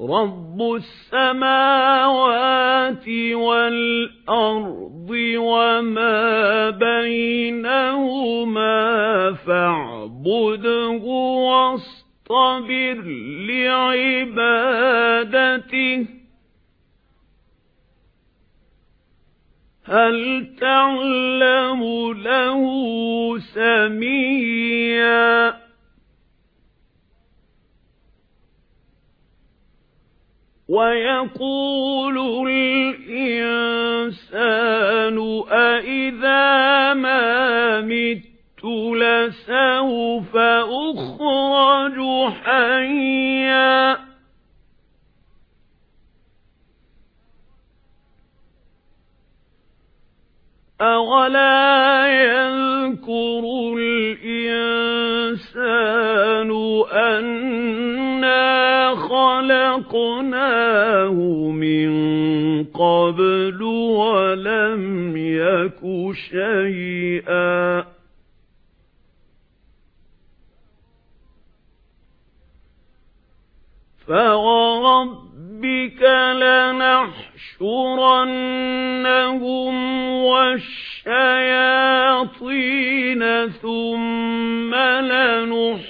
رَبُّ السَّمَاوَاتِ وَالْأَرْضِ وَمَا بَيْنَهُمَا فَاعْبُدْهُ وَاصْطَبِرْ لِعِبَادَتِهِ هَلْ تَعْلَمُ لَهُ سَمِيًّا وَيَقُولُ الْإِنسَانُ أَإِذَا مَا مِتُّ لَسَوْفَ أُخْرَجُ حَيًّا أَوَلَا يَذْكُرُ الْإِنسَانُ أَنَّا خَلَقْنَاهُ مِنْ قَبْلُ وَلَمْ يَكُ شَيْئًا. فَوَرَبِّكَ لَنَحْشُرَنَّهُمْ وَالشَّيَاطِينَ ثُمَّ لَنُحْضِرَنَّهُمْ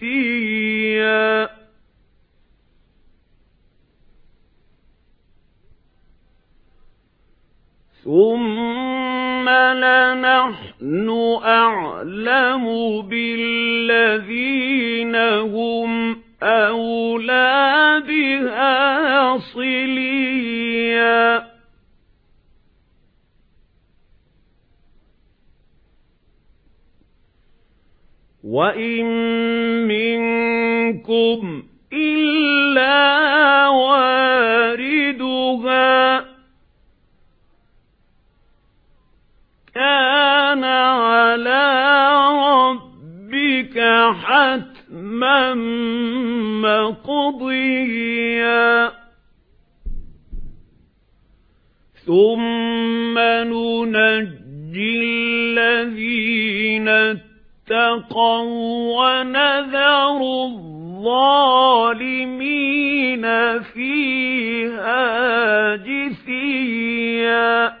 ثُمَّ لَنَحْنُ أَعْلَمُ بِالَّذِينَ هُمْ أَوْلَى بِهَا صِلِيًّا وَإِن مِّنكُمْ إِلَّا حَتْمًا مَّقْضِيًّا. ثُمَّ نُنَجِّي الَّذِينَ اتَّقَوْا وَنَذَرُ الظَّالِمِينَ فِيهَا جِثِيًّا.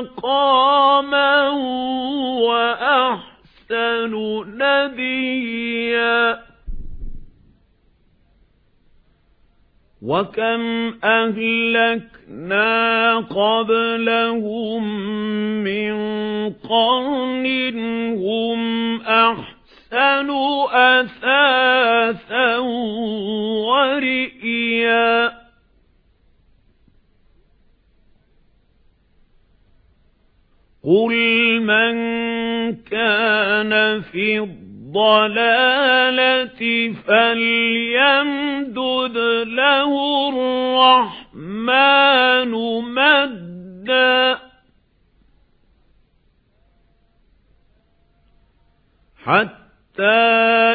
مَّقَامًا وَأَحْسَنُ نَدِيًّا. وَكَمْ أَهْلَكْنَا قَبْلَهُمْ مِنْ قَرْنٍ هُمْ أَحْسَنُ أَثَاثًا وَرِئْيًا. قُلْ مَنْ كَانَ فِي الضَّلَالَةِ فَلْيَمْدُدْ لَهُ الرَّحْمَنُ مَدًّا حَتَّى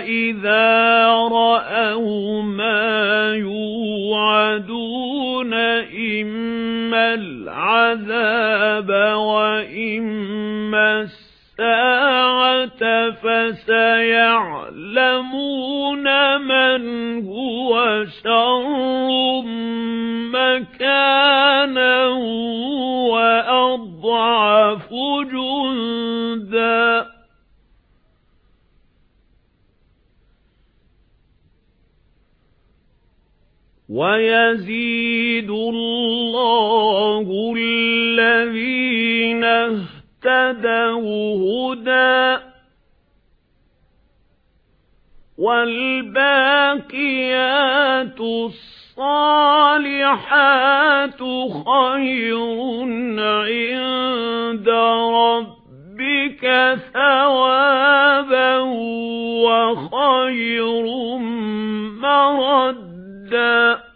إِذَا رَأَوْا مَا يُوعَدُونَ الْعَذَابَ وَإِمَّا السَّاعَةَ فَسَيَعْلَمُونَ مَنْ هُوَ شَرٌّ مَكَانًا وَأَضْعَفُ جُندًا. وَيَزِيدُ اللَّهُ الَّذِينَ اهْتَدَوْا هُدًى وَالْبَاقِيَاتُ الصَّالِحَاتُ خَيْرٌ عِندَ رَبِّكَ ثَوَابًا وَخَيْرٌ مَّرَدًّا وَدًّا